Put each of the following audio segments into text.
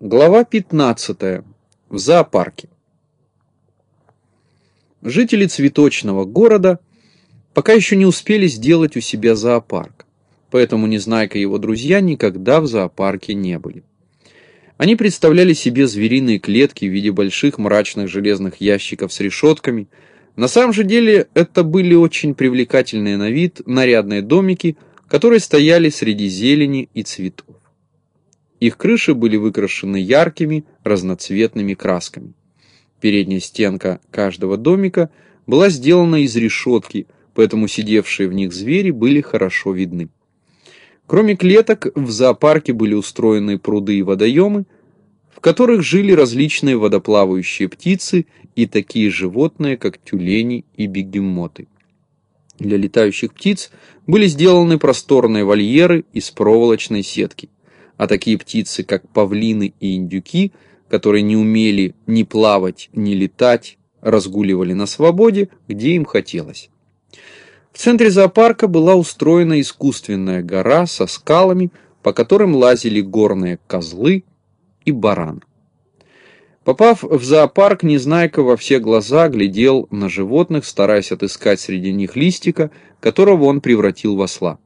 Глава 15. В зоопарке. Жители цветочного города пока еще не успели сделать у себя зоопарк, поэтому Незнайка и его друзья никогда в зоопарке не были. Они представляли себе звериные клетки в виде больших мрачных железных ящиков с решетками. На самом же деле это были очень привлекательные на вид нарядные домики, которые стояли среди зелени и цветов. Их крыши были выкрашены яркими разноцветными красками. Передняя стенка каждого домика была сделана из решетки, поэтому сидевшие в них звери были хорошо видны. Кроме клеток, в зоопарке были устроены пруды и водоемы, в которых жили различные водоплавающие птицы и такие животные, как тюлени и бегемоты. Для летающих птиц были сделаны просторные вольеры из проволочной сетки а такие птицы, как павлины и индюки, которые не умели ни плавать, ни летать, разгуливали на свободе, где им хотелось. В центре зоопарка была устроена искусственная гора со скалами, по которым лазили горные козлы и баран. Попав в зоопарк, Незнайка во все глаза глядел на животных, стараясь отыскать среди них листика, которого он превратил в осла.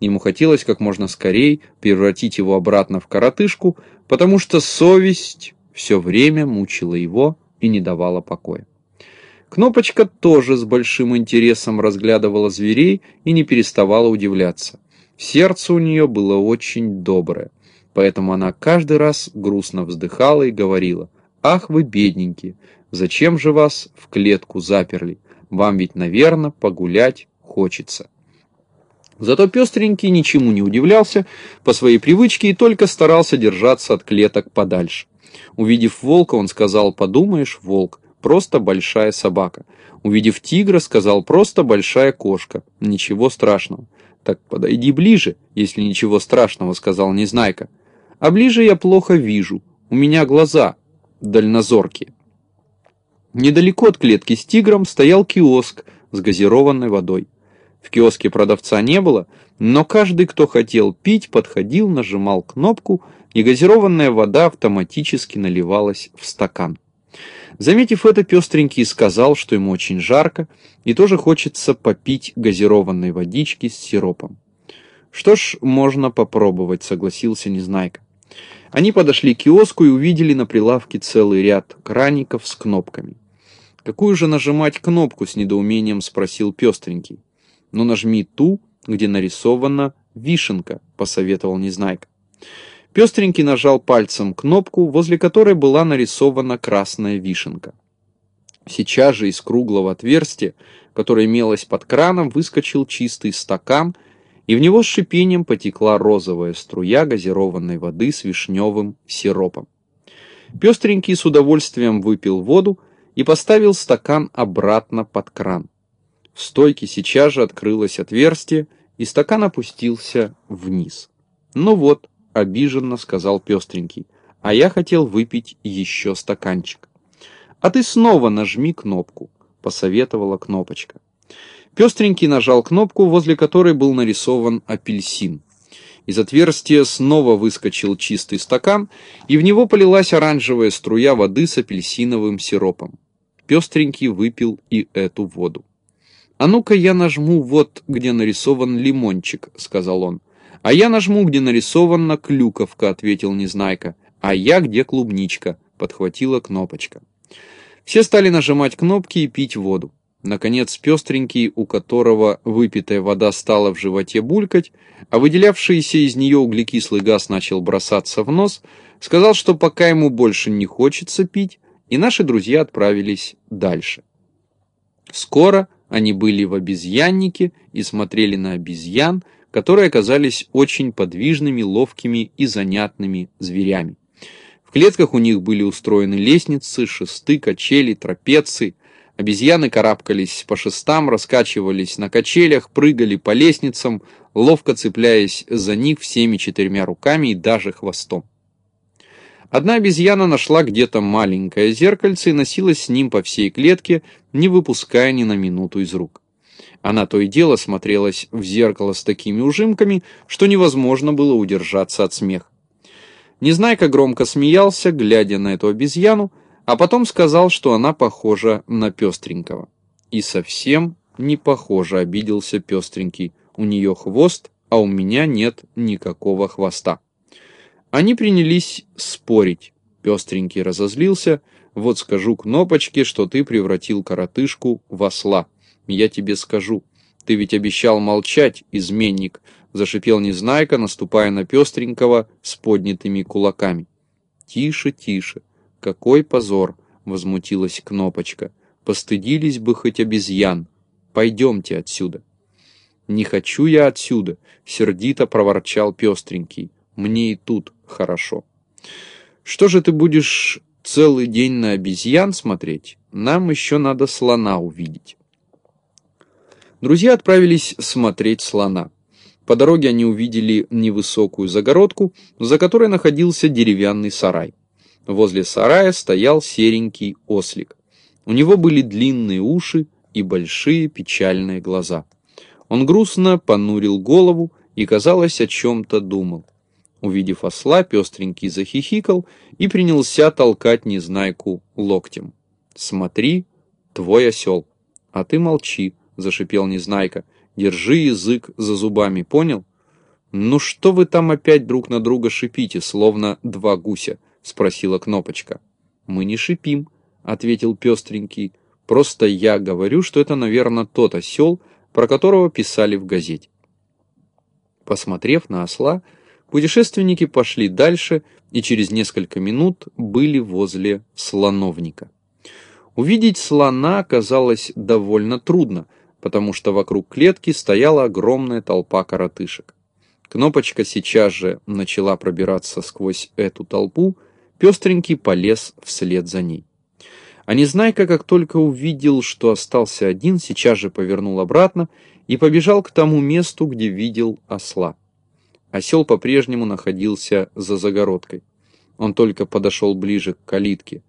Ему хотелось как можно скорее превратить его обратно в коротышку, потому что совесть все время мучила его и не давала покоя. Кнопочка тоже с большим интересом разглядывала зверей и не переставала удивляться. Сердце у нее было очень доброе, поэтому она каждый раз грустно вздыхала и говорила, «Ах вы, бедненькие, зачем же вас в клетку заперли? Вам ведь, наверное, погулять хочется». Зато пестренький ничему не удивлялся по своей привычке и только старался держаться от клеток подальше. Увидев волка, он сказал, подумаешь, волк, просто большая собака. Увидев тигра, сказал, просто большая кошка, ничего страшного. Так подойди ближе, если ничего страшного, сказал Незнайка. А ближе я плохо вижу, у меня глаза дальнозоркие. Недалеко от клетки с тигром стоял киоск с газированной водой. В киоске продавца не было, но каждый, кто хотел пить, подходил, нажимал кнопку, и газированная вода автоматически наливалась в стакан. Заметив это, пестренький сказал, что ему очень жарко, и тоже хочется попить газированной водички с сиропом. «Что ж, можно попробовать», — согласился Незнайка. Они подошли к киоску и увидели на прилавке целый ряд краников с кнопками. «Какую же нажимать кнопку?» — с недоумением спросил пестренький но нажми ту, где нарисована вишенка», — посоветовал Незнайка. Пестренький нажал пальцем кнопку, возле которой была нарисована красная вишенка. Сейчас же из круглого отверстия, которое имелось под краном, выскочил чистый стакан, и в него с шипением потекла розовая струя газированной воды с вишневым сиропом. Пестренький с удовольствием выпил воду и поставил стакан обратно под кран. В стойке сейчас же открылось отверстие, и стакан опустился вниз. «Ну вот», — обиженно сказал пестренький, «а я хотел выпить еще стаканчик». «А ты снова нажми кнопку», — посоветовала кнопочка. Пестренький нажал кнопку, возле которой был нарисован апельсин. Из отверстия снова выскочил чистый стакан, и в него полилась оранжевая струя воды с апельсиновым сиропом. Пестренький выпил и эту воду. «А ну-ка я нажму вот, где нарисован лимончик», — сказал он. «А я нажму, где нарисована клюковка», — ответил Незнайка. «А я где клубничка», — подхватила кнопочка. Все стали нажимать кнопки и пить воду. Наконец, пестренький, у которого выпитая вода стала в животе булькать, а выделявшийся из нее углекислый газ начал бросаться в нос, сказал, что пока ему больше не хочется пить, и наши друзья отправились дальше. Скоро они были в обезьяннике и смотрели на обезьян, которые оказались очень подвижными, ловкими и занятными зверями. В клетках у них были устроены лестницы, шесты, качели, трапеции. Обезьяны карабкались по шестам, раскачивались на качелях, прыгали по лестницам, ловко цепляясь за них всеми четырьмя руками и даже хвостом. Одна обезьяна нашла где-то маленькое зеркальце и носилась с ним по всей клетке, не выпуская ни на минуту из рук. Она то и дело смотрелась в зеркало с такими ужимками, что невозможно было удержаться от смеха. Незнайка громко смеялся, глядя на эту обезьяну, а потом сказал, что она похожа на пестренького. И совсем не похоже, обиделся пестренький. У нее хвост, а у меня нет никакого хвоста. Они принялись спорить. Пестренький разозлился. Вот скажу кнопочке, что ты превратил коротышку в осла. Я тебе скажу. Ты ведь обещал молчать, изменник, зашипел Незнайка, наступая на пестренького с поднятыми кулаками. Тише, тише. Какой позор, возмутилась кнопочка. Постыдились бы хоть обезьян. Пойдемте отсюда. Не хочу я отсюда, сердито проворчал пестренький. Мне и тут хорошо. Что же ты будешь целый день на обезьян смотреть? Нам еще надо слона увидеть. Друзья отправились смотреть слона. По дороге они увидели невысокую загородку, за которой находился деревянный сарай. Возле сарая стоял серенький ослик. У него были длинные уши и большие печальные глаза. Он грустно понурил голову и, казалось, о чем-то думал. Увидев осла, пестренький захихикал и принялся толкать Незнайку локтем. «Смотри, твой осел!» «А ты молчи!» — зашипел Незнайка. «Держи язык за зубами, понял?» «Ну что вы там опять друг на друга шипите, словно два гуся?» — спросила Кнопочка. «Мы не шипим», — ответил пестренький. «Просто я говорю, что это, наверное, тот осел, про которого писали в газете». Посмотрев на осла, Путешественники пошли дальше и через несколько минут были возле слоновника. Увидеть слона оказалось довольно трудно, потому что вокруг клетки стояла огромная толпа коротышек. Кнопочка сейчас же начала пробираться сквозь эту толпу, пестренький полез вслед за ней. А Незнайка, как только увидел, что остался один, сейчас же повернул обратно и побежал к тому месту, где видел осла. Осел по-прежнему находился за загородкой. Он только подошел ближе к калитке.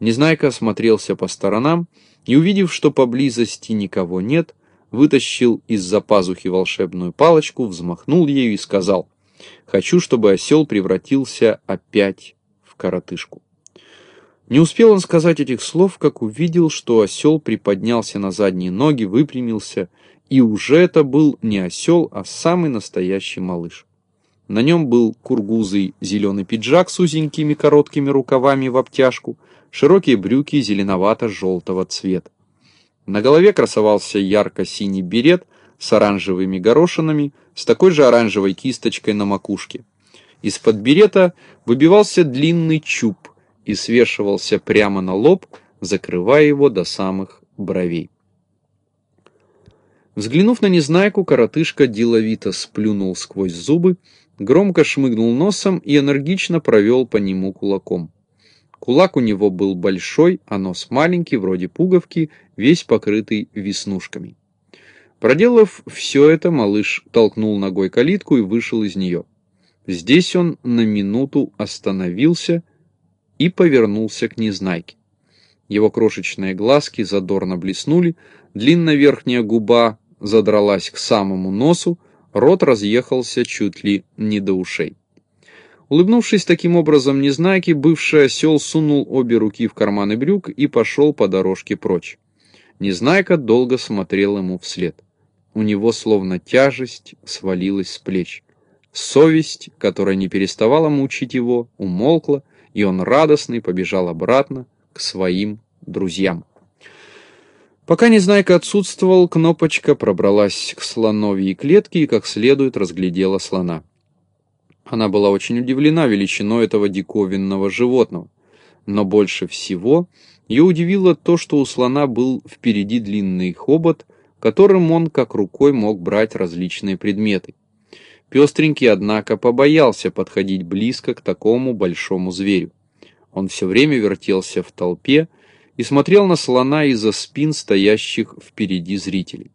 Незнайка осмотрелся по сторонам и, увидев, что поблизости никого нет, вытащил из-за пазухи волшебную палочку, взмахнул ею и сказал «Хочу, чтобы осел превратился опять в коротышку». Не успел он сказать этих слов, как увидел, что осел приподнялся на задние ноги, выпрямился, и уже это был не осел, а самый настоящий малыш. На нем был кургузый зеленый пиджак с узенькими короткими рукавами в обтяжку, широкие брюки зеленовато-желтого цвета. На голове красовался ярко-синий берет с оранжевыми горошинами, с такой же оранжевой кисточкой на макушке. Из-под берета выбивался длинный чуб и свешивался прямо на лоб, закрывая его до самых бровей. Взглянув на Незнайку, коротышка деловито сплюнул сквозь зубы громко шмыгнул носом и энергично провел по нему кулаком. Кулак у него был большой, а нос маленький, вроде пуговки, весь покрытый веснушками. Проделав все это, малыш толкнул ногой калитку и вышел из нее. Здесь он на минуту остановился и повернулся к Незнайке. Его крошечные глазки задорно блеснули, длинная верхняя губа задралась к самому носу, Рот разъехался чуть ли не до ушей. Улыбнувшись таким образом Незнайке, бывший осел сунул обе руки в карманы брюк и пошел по дорожке прочь. Незнайка долго смотрел ему вслед. У него словно тяжесть свалилась с плеч. Совесть, которая не переставала мучить его, умолкла, и он радостный побежал обратно к своим друзьям. Пока Незнайка отсутствовал, Кнопочка пробралась к слоновьей клетке и как следует разглядела слона. Она была очень удивлена величиной этого диковинного животного. Но больше всего ее удивило то, что у слона был впереди длинный хобот, которым он как рукой мог брать различные предметы. Пестренький, однако, побоялся подходить близко к такому большому зверю. Он все время вертелся в толпе, и смотрел на слона из-за спин стоящих впереди зрителей.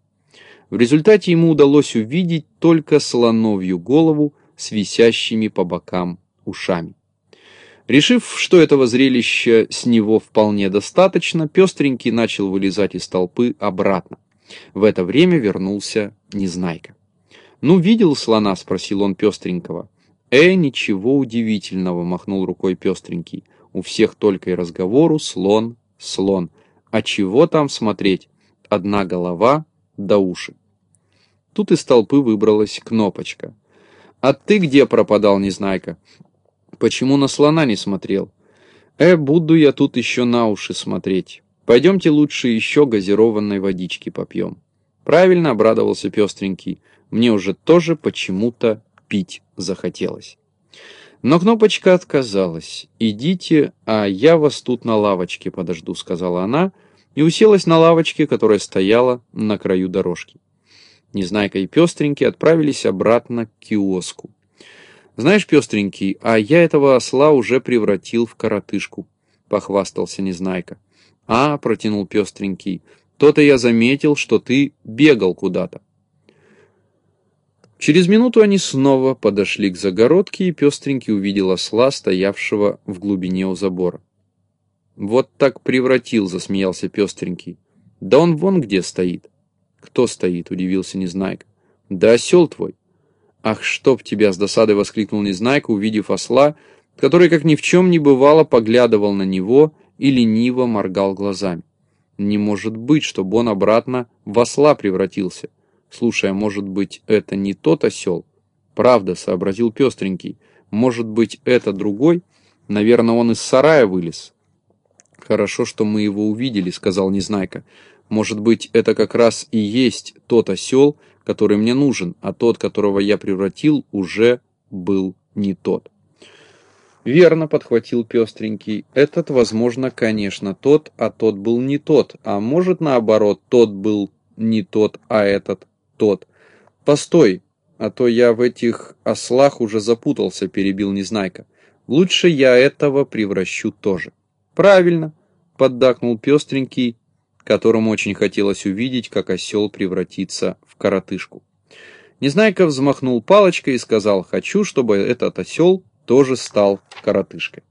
В результате ему удалось увидеть только слоновью голову с висящими по бокам ушами. Решив, что этого зрелища с него вполне достаточно, пестренький начал вылезать из толпы обратно. В это время вернулся Незнайка. «Ну, видел слона?» — спросил он пестренького. «Э, ничего удивительного», — махнул рукой пестренький. «У всех только и разговору слон, слон. А чего там смотреть? Одна голова да уши». Тут из толпы выбралась кнопочка. «А ты где пропадал, Незнайка? Почему на слона не смотрел?» «Э, буду я тут еще на уши смотреть. Пойдемте лучше еще газированной водички попьем». Правильно обрадовался пестренький. Мне уже тоже почему-то пить захотелось. Но Кнопочка отказалась. «Идите, а я вас тут на лавочке подожду», — сказала она, и уселась на лавочке, которая стояла на краю дорожки. Незнайка и Пестренький отправились обратно к киоску. «Знаешь, Пестренький, а я этого осла уже превратил в коротышку», — похвастался Незнайка. «А», — протянул Пестренький, — «то-то я заметил, что ты бегал куда-то». Через минуту они снова подошли к загородке, и пестренький увидел осла, стоявшего в глубине у забора. «Вот так превратил», — засмеялся пестренький. «Да он вон где стоит». «Кто стоит?» — удивился Незнайка. «Да осел твой». «Ах, чтоб тебя!» — с досадой воскликнул Незнайка, увидев осла, который, как ни в чем не бывало, поглядывал на него и лениво моргал глазами. «Не может быть, чтобы он обратно в осла превратился». Слушай, а может быть, это не тот осел? Правда, сообразил пестренький. Может быть, это другой? Наверное, он из сарая вылез. Хорошо, что мы его увидели, сказал Незнайка. Может быть, это как раз и есть тот осел, который мне нужен, а тот, которого я превратил, уже был не тот. Верно, подхватил пестренький. Этот, возможно, конечно, тот, а тот был не тот. А может, наоборот, тот был не тот, а этот тот. «Постой, а то я в этих ослах уже запутался», — перебил Незнайка. «Лучше я этого превращу тоже». «Правильно», — поддакнул пестренький, которому очень хотелось увидеть, как осел превратится в коротышку. Незнайка взмахнул палочкой и сказал, «Хочу, чтобы этот осел тоже стал коротышкой».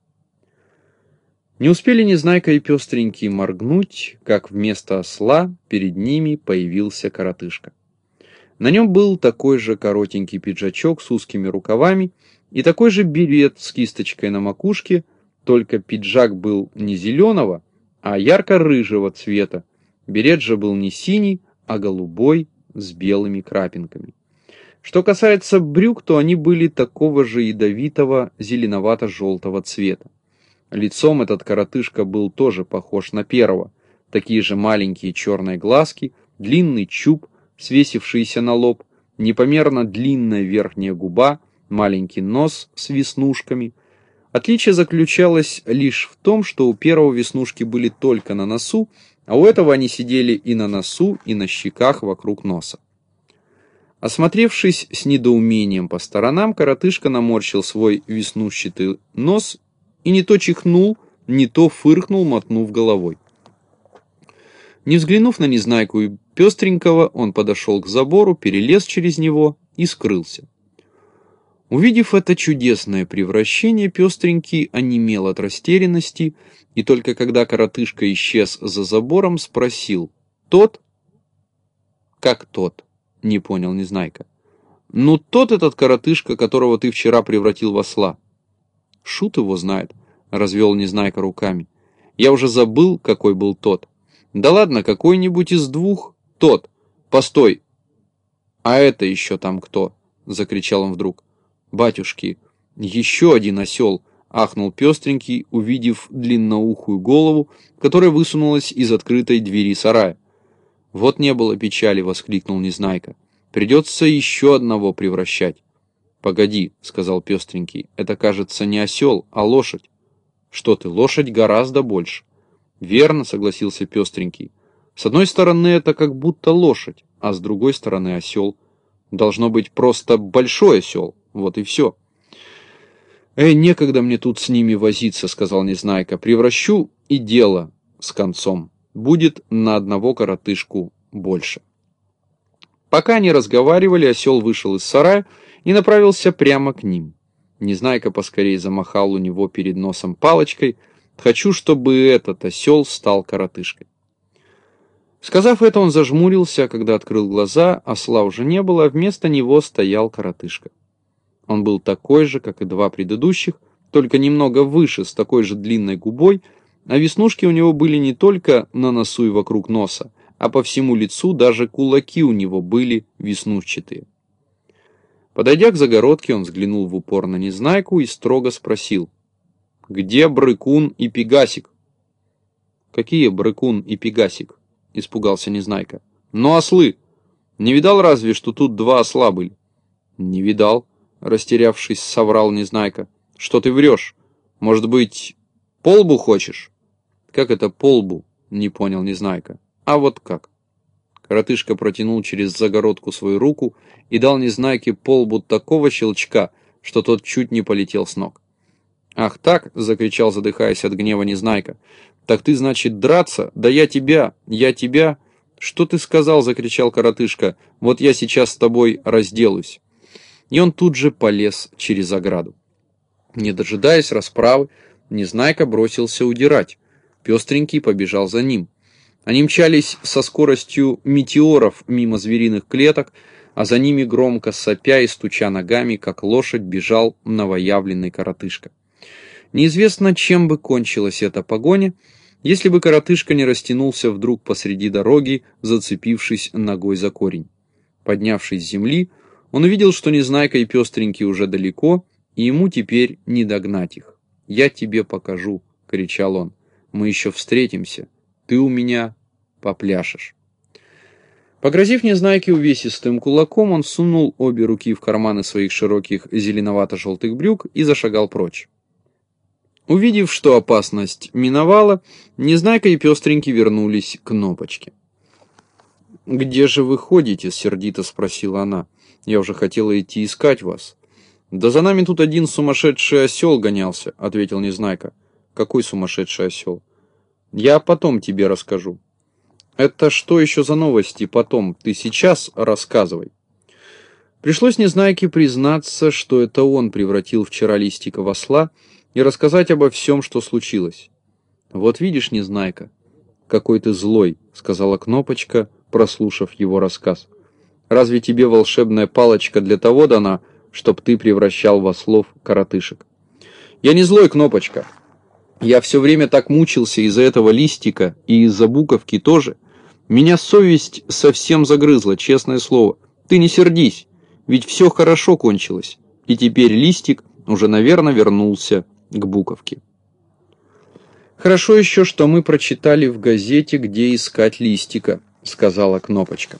Не успели Незнайка и пестренький моргнуть, как вместо осла перед ними появился коротышка. На нем был такой же коротенький пиджачок с узкими рукавами и такой же берет с кисточкой на макушке, только пиджак был не зеленого, а ярко-рыжего цвета. Берет же был не синий, а голубой с белыми крапинками. Что касается брюк, то они были такого же ядовитого зеленовато-желтого цвета. Лицом этот коротышка был тоже похож на первого. Такие же маленькие черные глазки, длинный чуб, свесившийся на лоб, непомерно длинная верхняя губа, маленький нос с веснушками. Отличие заключалось лишь в том, что у первого веснушки были только на носу, а у этого они сидели и на носу, и на щеках вокруг носа. Осмотревшись с недоумением по сторонам, коротышка наморщил свой веснущатый нос и не то чихнул, не то фыркнул, мотнув головой. Не взглянув на Незнайку и Пестренького, он подошел к забору, перелез через него и скрылся. Увидев это чудесное превращение, Пестренький онемел от растерянности, и только когда коротышка исчез за забором, спросил «Тот?» «Как тот?» — не понял Незнайка. «Ну, тот этот коротышка, которого ты вчера превратил в осла». «Шут его знает», — развел Незнайка руками. «Я уже забыл, какой был тот». Да ладно, какой-нибудь из двух. Тот. Постой. А это еще там кто? Закричал он вдруг. Батюшки, еще один осел. Ахнул пестренький, увидев длинноухую голову, которая высунулась из открытой двери сарая. Вот не было печали, воскликнул Незнайка. Придется еще одного превращать. «Погоди», — сказал пестренький, — «это, кажется, не осел, а лошадь». «Что ты, лошадь гораздо больше». Верно, согласился пестренький. С одной стороны это как будто лошадь, а с другой стороны осел. Должно быть просто большой осел, вот и все. «Эй, некогда мне тут с ними возиться», — сказал Незнайка. «Превращу и дело с концом. Будет на одного коротышку больше». Пока они разговаривали, осел вышел из сарая и направился прямо к ним. Незнайка поскорее замахал у него перед носом палочкой — Хочу, чтобы этот осел стал коротышкой. Сказав это, он зажмурился, а когда открыл глаза, осла уже не было, а вместо него стоял коротышка. Он был такой же, как и два предыдущих, только немного выше, с такой же длинной губой, а веснушки у него были не только на носу и вокруг носа, а по всему лицу даже кулаки у него были веснушчатые. Подойдя к загородке, он взглянул в упор на Незнайку и строго спросил, «Где Брыкун и Пегасик?» «Какие Брыкун и Пегасик?» — испугался Незнайка. «Ну, ослы! Не видал разве, что тут два осла были?» «Не видал», — растерявшись, соврал Незнайка. «Что ты врешь? Может быть, полбу хочешь?» «Как это полбу?» — не понял Незнайка. «А вот как?» Коротышка протянул через загородку свою руку и дал Незнайке полбу такого щелчка, что тот чуть не полетел с ног. «Ах так!» — закричал, задыхаясь от гнева Незнайка. «Так ты, значит, драться? Да я тебя! Я тебя!» «Что ты сказал?» — закричал коротышка. «Вот я сейчас с тобой разделаюсь». И он тут же полез через ограду. Не дожидаясь расправы, Незнайка бросился удирать. Пестренький побежал за ним. Они мчались со скоростью метеоров мимо звериных клеток, а за ними громко сопя и стуча ногами, как лошадь, бежал новоявленный коротышка. Неизвестно, чем бы кончилась эта погоня, если бы коротышка не растянулся вдруг посреди дороги, зацепившись ногой за корень. Поднявшись с земли, он увидел, что Незнайка и Пестренький уже далеко, и ему теперь не догнать их. «Я тебе покажу», — кричал он, — «мы еще встретимся, ты у меня попляшешь». Погрозив Незнайке увесистым кулаком, он сунул обе руки в карманы своих широких зеленовато-желтых брюк и зашагал прочь. Увидев, что опасность миновала, Незнайка и Пестренький вернулись к Кнопочке. «Где же вы ходите?» — сердито спросила она. «Я уже хотела идти искать вас». «Да за нами тут один сумасшедший осел гонялся», — ответил Незнайка. «Какой сумасшедший осел?» «Я потом тебе расскажу». «Это что еще за новости потом? Ты сейчас рассказывай». Пришлось Незнайке признаться, что это он превратил вчера Листика в осла, и рассказать обо всем, что случилось. «Вот видишь, Незнайка, какой ты злой», — сказала Кнопочка, прослушав его рассказ. «Разве тебе волшебная палочка для того дана, чтоб ты превращал в ослов коротышек?» «Я не злой, Кнопочка. Я все время так мучился из-за этого листика и из-за буковки тоже. Меня совесть совсем загрызла, честное слово. Ты не сердись, ведь все хорошо кончилось, и теперь листик уже, наверное, вернулся к буковке. «Хорошо еще, что мы прочитали в газете, где искать листика», — сказала Кнопочка.